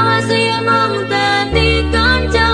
rahasia menggantikan jalan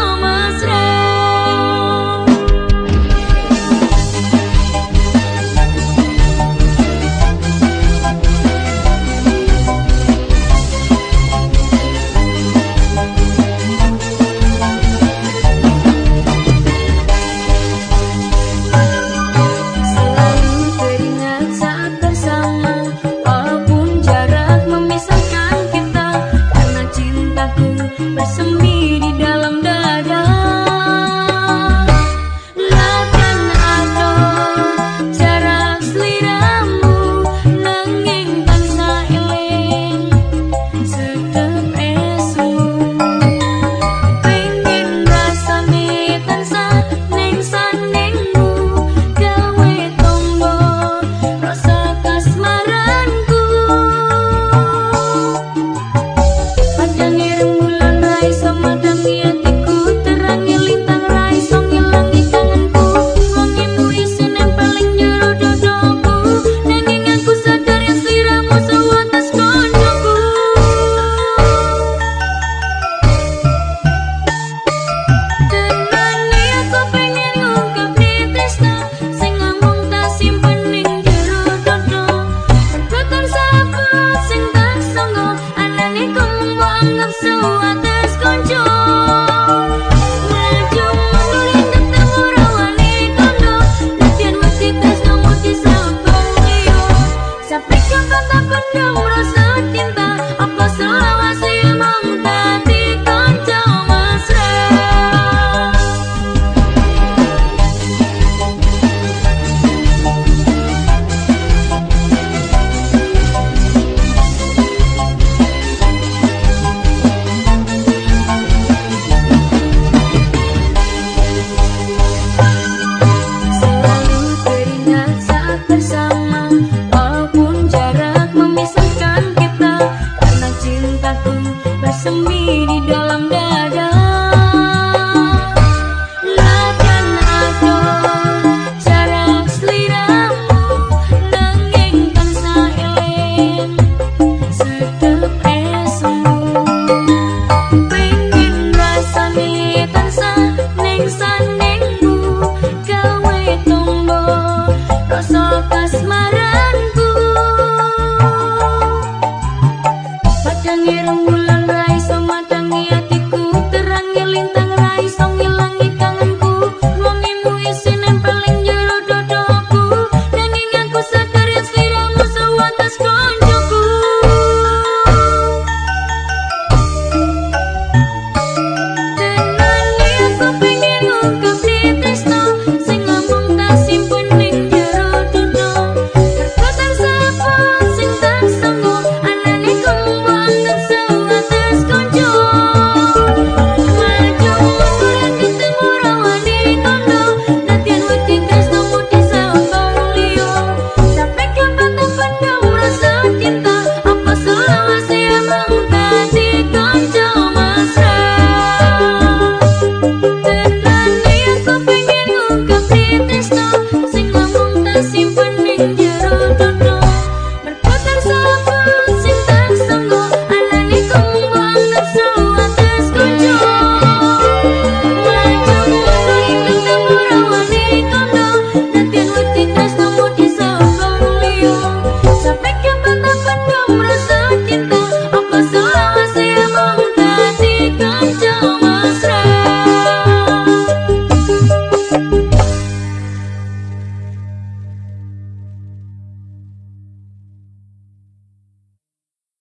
Side.